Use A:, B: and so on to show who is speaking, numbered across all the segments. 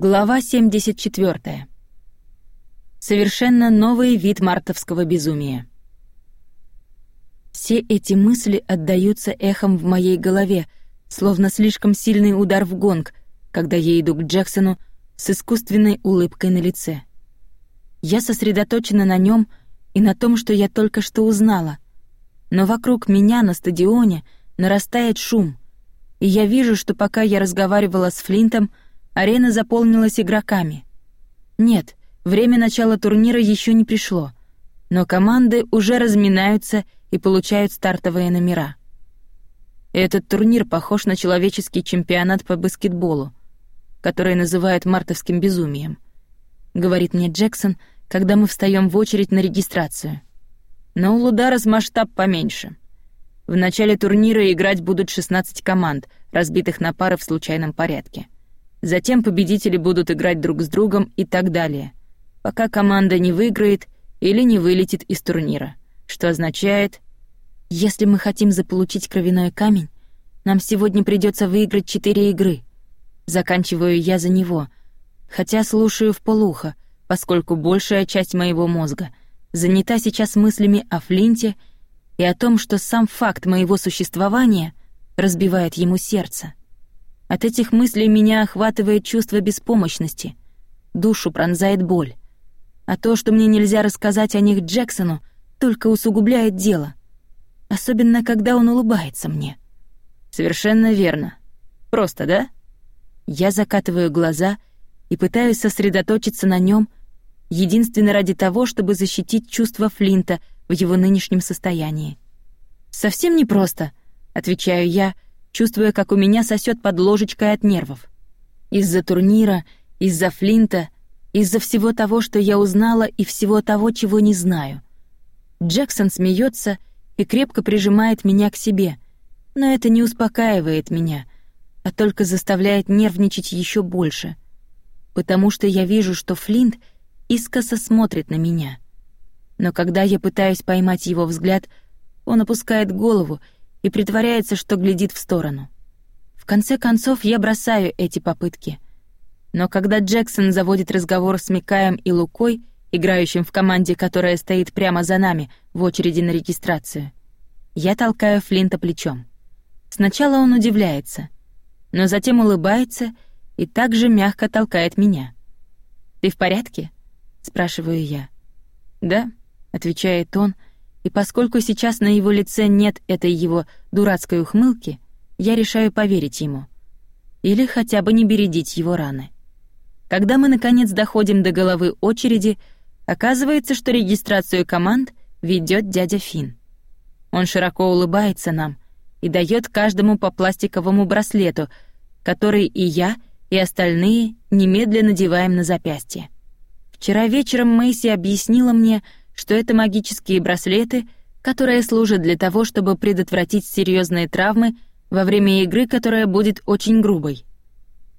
A: Глава 74. Совершенно новый вид мартовского безумия. Все эти мысли отдаются эхом в моей голове, словно слишком сильный удар в гонг, когда я иду к Джексону с искусственной улыбкой на лице. Я сосредоточена на нем и на том, что я только что узнала. Но вокруг меня на стадионе нарастает шум, и я вижу, что пока я разговаривала с Флинтом — Арена заполнилась игроками. Нет, время начала турнира еще не пришло, но команды уже разминаются и получают стартовые номера. Этот турнир похож на человеческий чемпионат по баскетболу, который называют мартовским безумием, говорит мне Джексон, когда мы встаем в очередь на регистрацию. Но у Лударос масштаб поменьше. В начале турнира играть будут 16 команд, разбитых на пары в случайном порядке. Затем победители будут играть друг с другом и так далее, пока команда не выиграет или не вылетит из турнира, что означает, если мы хотим заполучить кровяной камень, нам сегодня придется выиграть четыре игры. Заканчиваю я за него, хотя слушаю в полухо, поскольку большая часть моего мозга занята сейчас мыслями о Флинте и о том, что сам факт моего существования разбивает ему сердце. От этих мыслей меня охватывает чувство беспомощности. Душу пронзает боль. А то, что мне нельзя рассказать о них Джексону, только усугубляет дело. Особенно, когда он улыбается мне. Совершенно верно. Просто, да? Я закатываю глаза и пытаюсь сосредоточиться на нем, единственно ради того, чтобы защитить чувства Флинта в его нынешнем состоянии. «Совсем непросто», — отвечаю я, — чувствуя, как у меня сосет под ложечкой от нервов. Из-за турнира, из-за Флинта, из-за всего того, что я узнала, и всего того, чего не знаю. Джексон смеется и крепко прижимает меня к себе, но это не успокаивает меня, а только заставляет нервничать еще больше, потому что я вижу, что Флинт искоса смотрит на меня. Но когда я пытаюсь поймать его взгляд, он опускает голову и притворяется, что глядит в сторону. В конце концов, я бросаю эти попытки. Но когда Джексон заводит разговор с Микаем и Лукой, играющим в команде, которая стоит прямо за нами в очереди на регистрацию, я толкаю Флинта плечом. Сначала он удивляется, но затем улыбается и также мягко толкает меня. «Ты в порядке?» — спрашиваю я. «Да», — отвечает он, — и поскольку сейчас на его лице нет этой его дурацкой ухмылки, я решаю поверить ему. Или хотя бы не бередить его раны. Когда мы, наконец, доходим до головы очереди, оказывается, что регистрацию команд ведет дядя Фин. Он широко улыбается нам и дает каждому по пластиковому браслету, который и я, и остальные немедленно надеваем на запястье. Вчера вечером Мэйси объяснила мне, что это магические браслеты, которые служат для того, чтобы предотвратить серьезные травмы во время игры, которая будет очень грубой.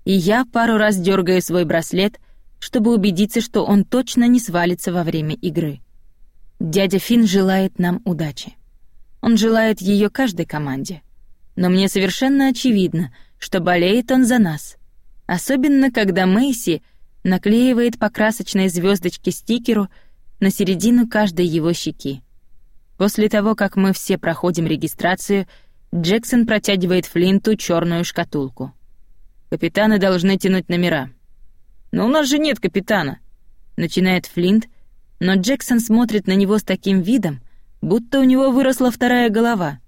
A: И я пару раз дергаю свой браслет, чтобы убедиться, что он точно не свалится во время игры. Дядя Фин желает нам удачи. Он желает ее каждой команде. Но мне совершенно очевидно, что болеет он за нас. Особенно, когда Мэйси наклеивает по красочной звездочке стикеру — на середину каждой его щеки. После того, как мы все проходим регистрацию, Джексон протягивает Флинту черную шкатулку. Капитаны должны тянуть номера. «Но у нас же нет капитана», — начинает Флинт, но Джексон смотрит на него с таким видом, будто у него выросла вторая голова.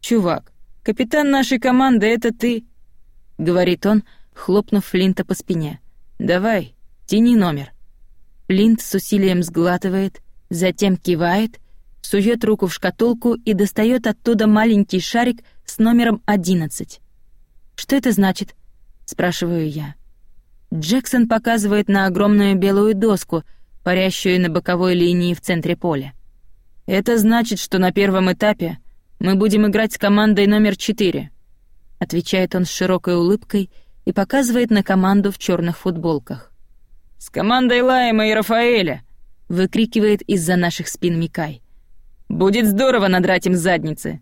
A: «Чувак, капитан нашей команды — это ты», — говорит он, хлопнув Флинта по спине. «Давай, тяни номер». Линд с усилием сглатывает, затем кивает, сует руку в шкатулку и достает оттуда маленький шарик с номером 11. «Что это значит?» — спрашиваю я. Джексон показывает на огромную белую доску, парящую на боковой линии в центре поля. «Это значит, что на первом этапе мы будем играть с командой номер 4», — отвечает он с широкой улыбкой и показывает на команду в черных футболках. «С командой Лайма и Рафаэля!» — выкрикивает из-за наших спин Микай. «Будет здорово надрать им задницы!»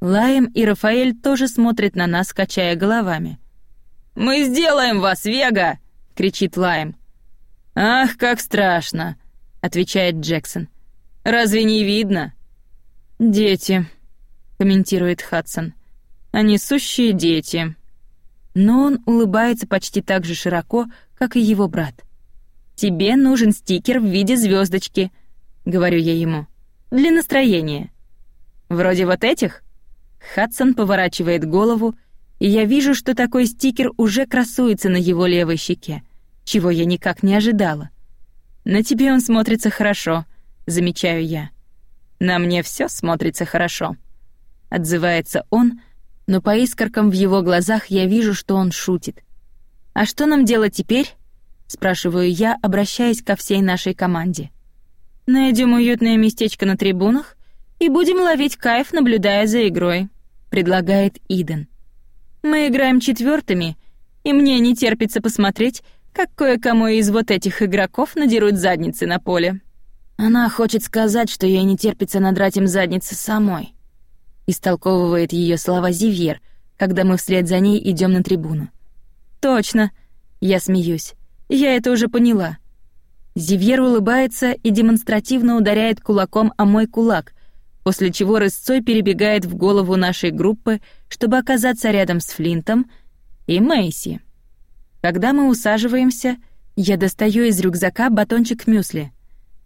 A: Лайм и Рафаэль тоже смотрят на нас, качая головами. «Мы сделаем вас, Вега!» — кричит Лайм. «Ах, как страшно!» — отвечает Джексон. «Разве не видно?» «Дети», — комментирует Хадсон. «Они сущие дети». Но он улыбается почти так же широко, как и его брат. «Тебе нужен стикер в виде звездочки, говорю я ему. «Для настроения». «Вроде вот этих?» Хадсон поворачивает голову, и я вижу, что такой стикер уже красуется на его левой щеке, чего я никак не ожидала. «На тебе он смотрится хорошо», — замечаю я. «На мне все смотрится хорошо», — отзывается он, но по искоркам в его глазах я вижу, что он шутит. «А что нам делать теперь?» — спрашиваю я, обращаясь ко всей нашей команде. «Найдем уютное местечко на трибунах и будем ловить кайф, наблюдая за игрой», — предлагает Иден. Мы играем четвертыми, и мне не терпится посмотреть, как кое-кому из вот этих игроков надерут задницы на поле. Она хочет сказать, что ей не терпится надрать им задницы самой. Истолковывает ее слова Зивьер, когда мы вслед за ней идем на трибуну. Точно, я смеюсь. Я это уже поняла. Зивьер улыбается и демонстративно ударяет кулаком о мой кулак, после чего рысцой перебегает в голову нашей группы, чтобы оказаться рядом с Флинтом и Мэйси. Когда мы усаживаемся, я достаю из рюкзака батончик мюсли.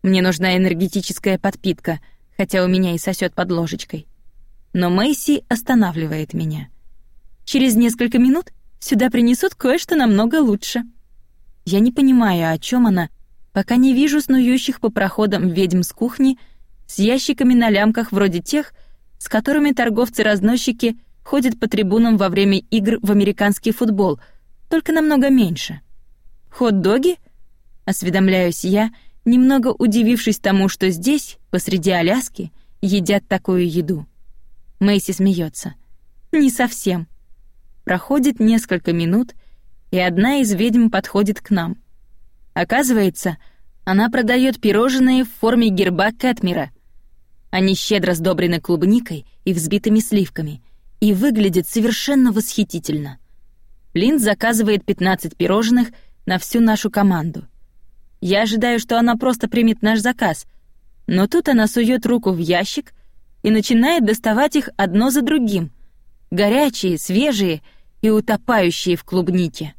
A: Мне нужна энергетическая подпитка, хотя у меня и сосет под ложечкой. Но Мэйси останавливает меня. Через несколько минут сюда принесут кое-что намного лучше. Я не понимаю, о чем она, пока не вижу снующих по проходам ведьм с кухни — с ящиками на лямках вроде тех, с которыми торговцы-разносчики ходят по трибунам во время игр в американский футбол, только намного меньше. Хот-доги? Осведомляюсь я, немного удивившись тому, что здесь, посреди Аляски, едят такую еду. Мэйси смеется. Не совсем. Проходит несколько минут, и одна из ведьм подходит к нам. Оказывается, она продает пирожные в форме герба Кэтмира — они щедро сдобрены клубникой и взбитыми сливками и выглядят совершенно восхитительно. Линд заказывает 15 пирожных на всю нашу команду. Я ожидаю, что она просто примет наш заказ, но тут она сует руку в ящик и начинает доставать их одно за другим. Горячие, свежие и утопающие в клубнике.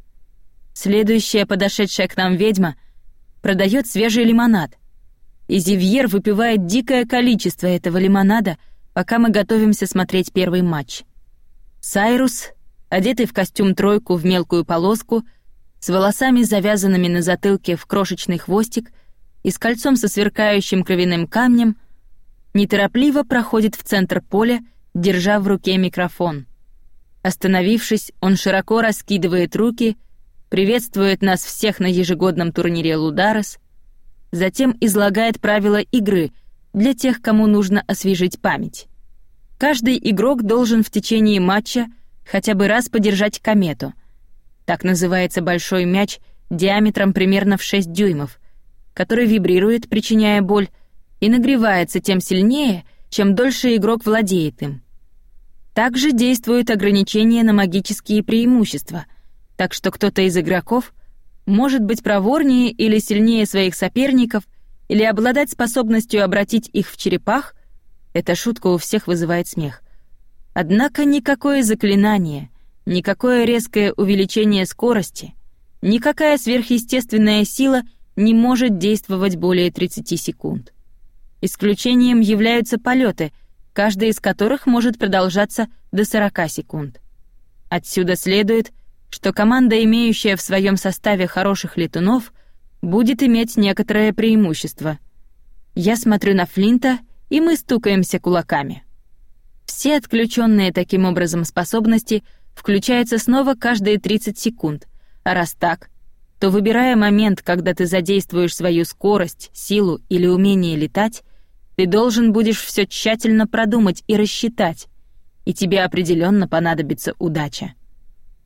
A: Следующая подошедшая к нам ведьма продает свежий лимонад и Зивьер выпивает дикое количество этого лимонада, пока мы готовимся смотреть первый матч. Сайрус, одетый в костюм-тройку в мелкую полоску, с волосами завязанными на затылке в крошечный хвостик и с кольцом со сверкающим кровяным камнем, неторопливо проходит в центр поля, держа в руке микрофон. Остановившись, он широко раскидывает руки, приветствует нас всех на ежегодном турнире «Лударес», затем излагает правила игры для тех, кому нужно освежить память. Каждый игрок должен в течение матча хотя бы раз подержать комету. Так называется большой мяч диаметром примерно в 6 дюймов, который вибрирует, причиняя боль, и нагревается тем сильнее, чем дольше игрок владеет им. Также действуют ограничения на магические преимущества, так что кто-то из игроков может быть проворнее или сильнее своих соперников, или обладать способностью обратить их в черепах, эта шутка у всех вызывает смех. Однако никакое заклинание, никакое резкое увеличение скорости, никакая сверхъестественная сила не может действовать более 30 секунд. Исключением являются полеты, каждый из которых может продолжаться до 40 секунд. Отсюда следует, что команда, имеющая в своем составе хороших летунов, будет иметь некоторое преимущество. Я смотрю на Флинта, и мы стукаемся кулаками. Все отключенные таким образом способности включаются снова каждые 30 секунд, а раз так, то выбирая момент, когда ты задействуешь свою скорость, силу или умение летать, ты должен будешь все тщательно продумать и рассчитать, и тебе определенно понадобится удача.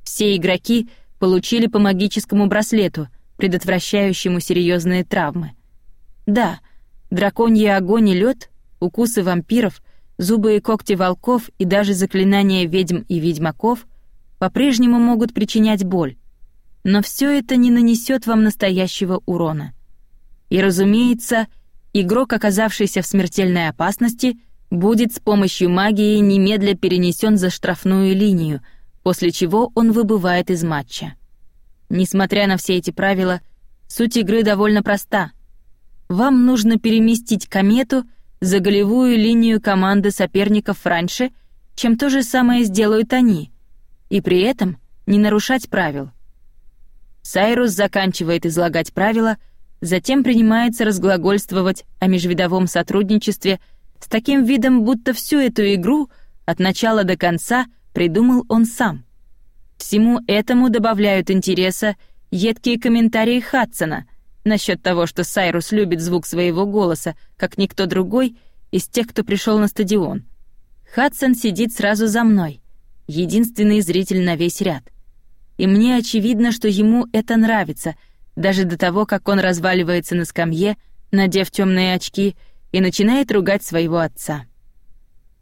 A: Все игроки получили по магическому браслету, предотвращающему серьезные травмы. Да, драконий огонь и лед, укусы вампиров, зубы и когти волков и даже заклинания ведьм и ведьмаков по-прежнему могут причинять боль. но все это не нанесет вам настоящего урона. И, разумеется, игрок, оказавшийся в смертельной опасности, будет с помощью магии немедля перенесен за штрафную линию, после чего он выбывает из матча. Несмотря на все эти правила, суть игры довольно проста. Вам нужно переместить комету за голевую линию команды соперников раньше, чем то же самое сделают они, и при этом не нарушать правил. Сайрус заканчивает излагать правила, затем принимается разглагольствовать о межвидовом сотрудничестве с таким видом, будто всю эту игру от начала до конца придумал он сам. Всему этому добавляют интереса едкие комментарии Хадсона насчет того, что Сайрус любит звук своего голоса, как никто другой из тех, кто пришел на стадион. Хадсон сидит сразу за мной, единственный зритель на весь ряд. И мне очевидно, что ему это нравится, даже до того, как он разваливается на скамье, надев темные очки, и начинает ругать своего отца.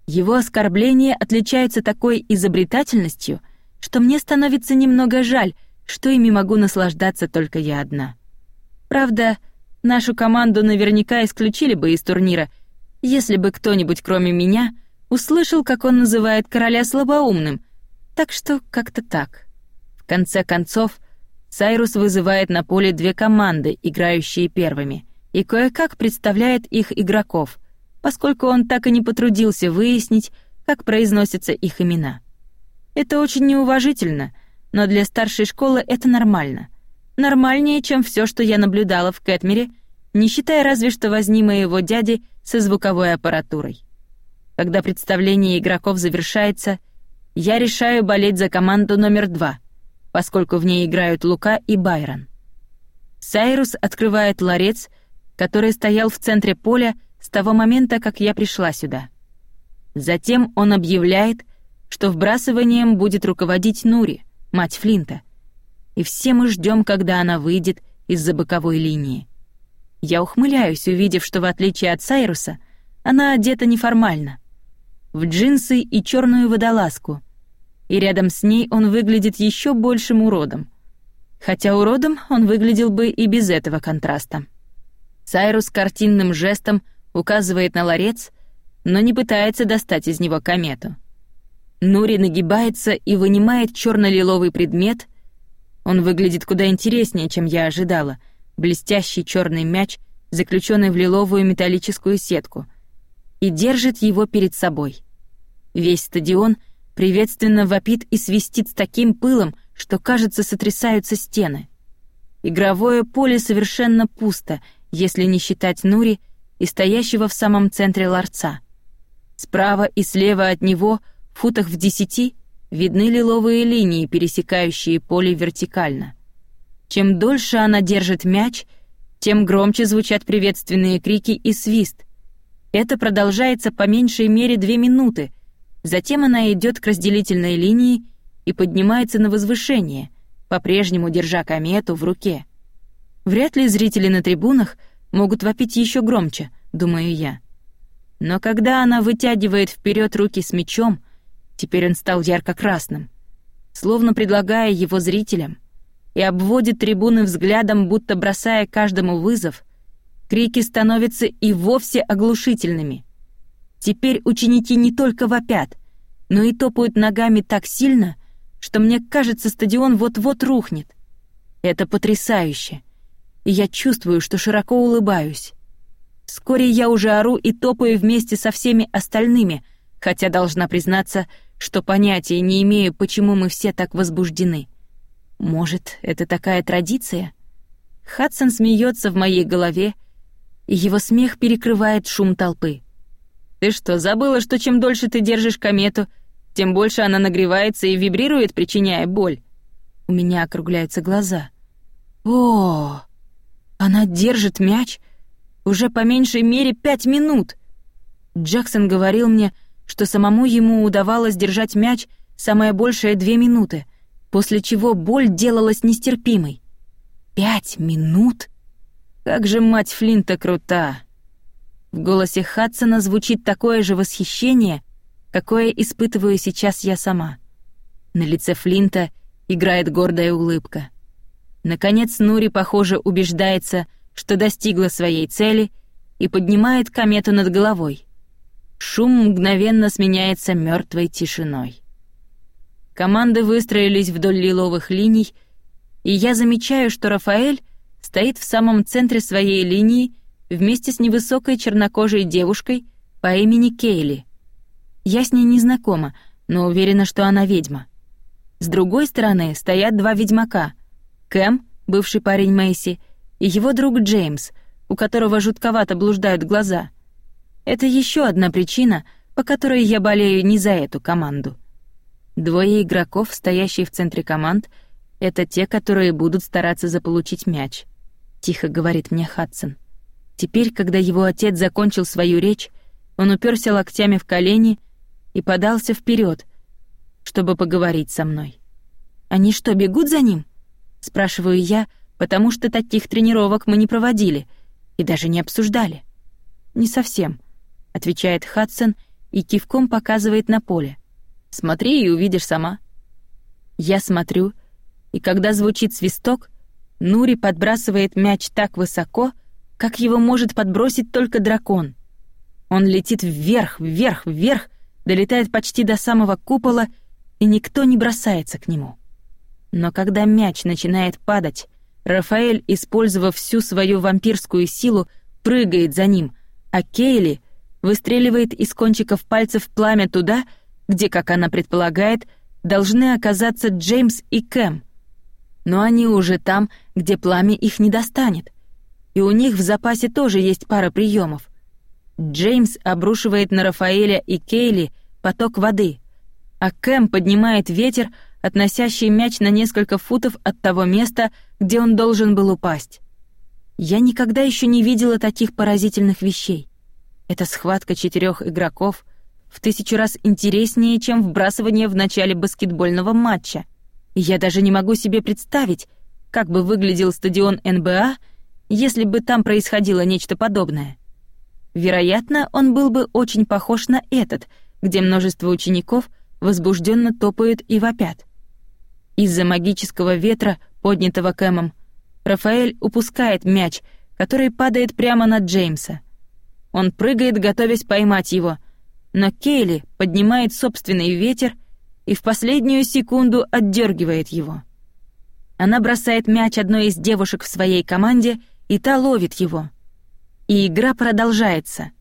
A: Его оскорбления отличаются такой изобретательностью, что мне становится немного жаль, что ими могу наслаждаться только я одна. Правда, нашу команду наверняка исключили бы из турнира, если бы кто-нибудь кроме меня услышал, как он называет короля слабоумным, так что как-то так. В конце концов, Сайрус вызывает на поле две команды, играющие первыми, и кое-как представляет их игроков, поскольку он так и не потрудился выяснить, как произносятся их имена. Это очень неуважительно, но для старшей школы это нормально. Нормальнее, чем все, что я наблюдала в Кэтмере, не считая разве что возни моего дяди со звуковой аппаратурой. Когда представление игроков завершается, я решаю болеть за команду номер два, поскольку в ней играют Лука и Байрон. Сайрус открывает ларец, который стоял в центре поля с того момента, как я пришла сюда. Затем он объявляет, что вбрасыванием будет руководить Нури, мать Флинта. И все мы ждем, когда она выйдет из-за боковой линии. Я ухмыляюсь, увидев, что в отличие от Сайруса, она одета неформально. В джинсы и черную водолазку. И рядом с ней он выглядит еще большим уродом. Хотя уродом он выглядел бы и без этого контраста. Сайрус картинным жестом указывает на ларец, но не пытается достать из него комету. Нури нагибается и вынимает черно-лиловый предмет. Он выглядит куда интереснее, чем я ожидала. Блестящий черный мяч, заключенный в лиловую металлическую сетку, и держит его перед собой. Весь стадион приветственно вопит и свистит с таким пылом, что, кажется, сотрясаются стены. Игровое поле совершенно пусто, если не считать Нури и стоящего в самом центре ларца. Справа и слева от него — в футах в десяти видны лиловые линии, пересекающие поле вертикально. Чем дольше она держит мяч, тем громче звучат приветственные крики и свист. Это продолжается по меньшей мере две минуты. Затем она идет к разделительной линии и поднимается на возвышение, по-прежнему держа комету в руке. Вряд ли зрители на трибунах могут вопить еще громче, думаю я. Но когда она вытягивает вперед руки с мячом, Теперь он стал ярко-красным, словно предлагая его зрителям, и обводит трибуны взглядом, будто бросая каждому вызов, крики становятся и вовсе оглушительными. Теперь ученики не только вопят, но и топают ногами так сильно, что мне кажется, стадион вот-вот рухнет. Это потрясающе, и я чувствую, что широко улыбаюсь. Вскоре я уже ору и топаю вместе со всеми остальными, хотя должна признаться, что понятия не имею, почему мы все так возбуждены. Может, это такая традиция? Хадсон смеется в моей голове, и его смех перекрывает шум толпы. Ты что, забыла, что чем дольше ты держишь комету, тем больше она нагревается и вибрирует, причиняя боль? У меня округляются глаза. О, она держит мяч уже по меньшей мере пять минут. Джексон говорил мне, что самому ему удавалось держать мяч самое большее две минуты, после чего боль делалась нестерпимой. Пять минут? Как же мать Флинта крута! В голосе Хадсона звучит такое же восхищение, какое испытываю сейчас я сама. На лице Флинта играет гордая улыбка. Наконец Нури, похоже, убеждается, что достигла своей цели и поднимает комету над головой. Шум мгновенно сменяется мертвой тишиной. Команды выстроились вдоль лиловых линий, и я замечаю, что Рафаэль стоит в самом центре своей линии вместе с невысокой чернокожей девушкой по имени Кейли. Я с ней не знакома, но уверена, что она ведьма. С другой стороны стоят два ведьмака — Кэм, бывший парень Мэйси, и его друг Джеймс, у которого жутковато блуждают глаза. Это еще одна причина, по которой я болею не за эту команду. Двое игроков, стоящие в центре команд, — это те, которые будут стараться заполучить мяч — тихо говорит мне Хадсон. Теперь, когда его отец закончил свою речь, он уперся локтями в колени и подался вперед, чтобы поговорить со мной. Они что, бегут за ним? Спрашиваю я, потому что таких тренировок мы не проводили и даже не обсуждали. Не совсем, отвечает Хадсон и кивком показывает на поле. Смотри и увидишь сама. Я смотрю, и когда звучит свисток, Нури подбрасывает мяч так высоко, как его может подбросить только дракон. Он летит вверх, вверх, вверх, долетает почти до самого купола, и никто не бросается к нему. Но когда мяч начинает падать, Рафаэль, использовав всю свою вампирскую силу, прыгает за ним, а Кейли выстреливает из кончиков пальцев пламя туда, где, как она предполагает, должны оказаться Джеймс и Кэм — но они уже там, где пламя их не достанет. И у них в запасе тоже есть пара приемов. Джеймс обрушивает на Рафаэля и Кейли поток воды, а Кэм поднимает ветер, относящий мяч на несколько футов от того места, где он должен был упасть. Я никогда еще не видела таких поразительных вещей. Эта схватка четырех игроков в тысячу раз интереснее, чем вбрасывание в начале баскетбольного матча — я даже не могу себе представить, как бы выглядел стадион НБА, если бы там происходило нечто подобное. Вероятно, он был бы очень похож на этот, где множество учеников возбужденно топают и вопят. Из-за магического ветра, поднятого Кэмом, Рафаэль упускает мяч, который падает прямо на Джеймса. Он прыгает, готовясь поймать его, но Кейли поднимает собственный ветер и в последнюю секунду отдергивает его. Она бросает мяч одной из девушек в своей команде, и та ловит его. И игра продолжается.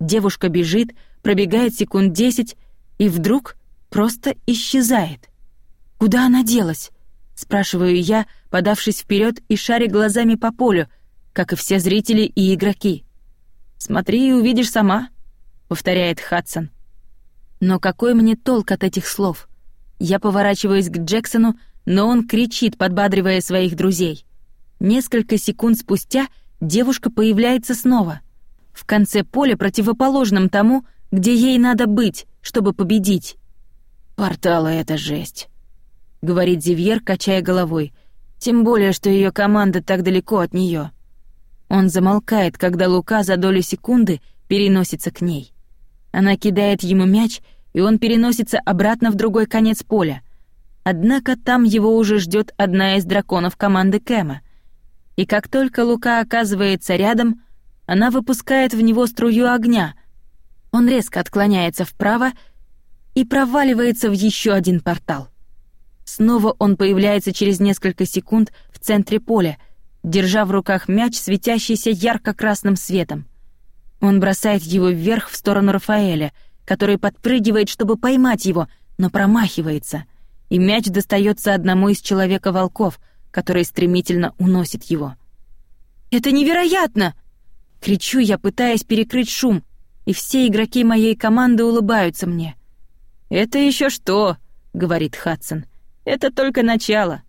A: Девушка бежит, пробегает секунд десять и вдруг просто исчезает. Куда она делась? спрашиваю я, подавшись вперед и шаря глазами по полю, как и все зрители и игроки. Смотри и увидишь сама, повторяет Хадсон. Но какой мне толк от этих слов? Я поворачиваюсь к Джексону, но он кричит, подбадривая своих друзей. Несколько секунд спустя девушка появляется снова. В конце поля, противоположном тому, где ей надо быть, чтобы победить. «Порталы — это жесть», — говорит Зивьер, качая головой. «Тем более, что ее команда так далеко от нее. Он замолкает, когда Лука за долю секунды переносится к ней. Она кидает ему мяч, и он переносится обратно в другой конец поля. Однако там его уже ждет одна из драконов команды Кэма. И как только Лука оказывается рядом, она выпускает в него струю огня. Он резко отклоняется вправо и проваливается в еще один портал. Снова он появляется через несколько секунд в центре поля, держа в руках мяч, светящийся ярко-красным светом. Он бросает его вверх в сторону Рафаэля, который подпрыгивает, чтобы поймать его, но промахивается, и мяч достается одному из человека-волков, который стремительно уносит его. «Это невероятно!» — кричу я, пытаясь перекрыть шум, и все игроки моей команды улыбаются мне. «Это еще что?» — говорит Хадсон. «Это только начало».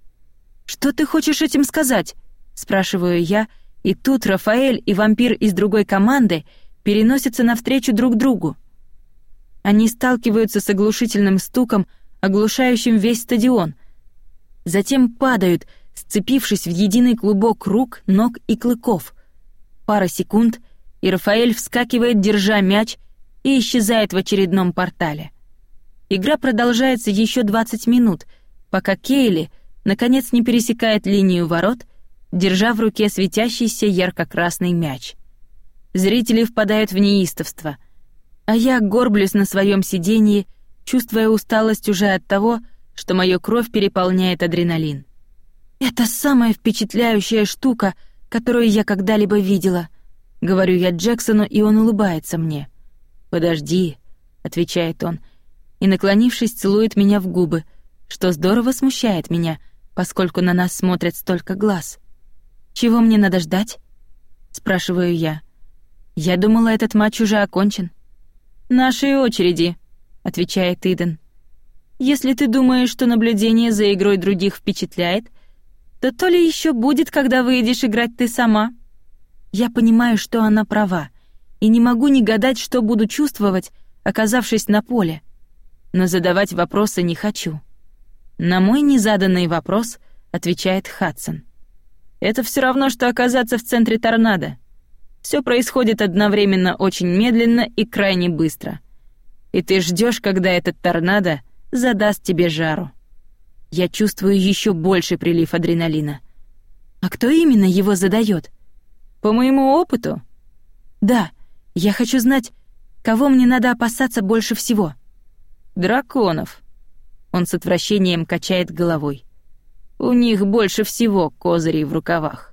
A: «Что ты хочешь этим сказать?» — спрашиваю я, и тут Рафаэль и вампир из другой команды — переносятся навстречу друг другу. Они сталкиваются с оглушительным стуком, оглушающим весь стадион. Затем падают, сцепившись в единый клубок рук, ног и клыков. Пара секунд, и Рафаэль вскакивает, держа мяч, и исчезает в очередном портале. Игра продолжается еще 20 минут, пока Кейли, наконец не пересекает линию ворот, держа в руке светящийся ярко-красный мяч. Зрители впадают в неистовство, а я горблюсь на своем сиденье, чувствуя усталость уже от того, что мою кровь переполняет адреналин. «Это самая впечатляющая штука, которую я когда-либо видела», — говорю я Джексону, и он улыбается мне. «Подожди», — отвечает он, и, наклонившись, целует меня в губы, что здорово смущает меня, поскольку на нас смотрят столько глаз. «Чего мне надо ждать?» — спрашиваю я. «Я думала, этот матч уже окончен». «Нашей очереди», — отвечает Иден. «Если ты думаешь, что наблюдение за игрой других впечатляет, то то ли еще будет, когда выйдешь играть ты сама». Я понимаю, что она права, и не могу не гадать, что буду чувствовать, оказавшись на поле. Но задавать вопросы не хочу. На мой незаданный вопрос отвечает Хадсон. Это все равно, что оказаться в центре торнадо. Все происходит одновременно очень медленно и крайне быстро. И ты ждешь, когда этот торнадо задаст тебе жару. Я чувствую еще больший прилив адреналина. А кто именно его задает? По моему опыту? Да, я хочу знать, кого мне надо опасаться больше всего. Драконов. Он с отвращением качает головой. У них больше всего козырей в рукавах.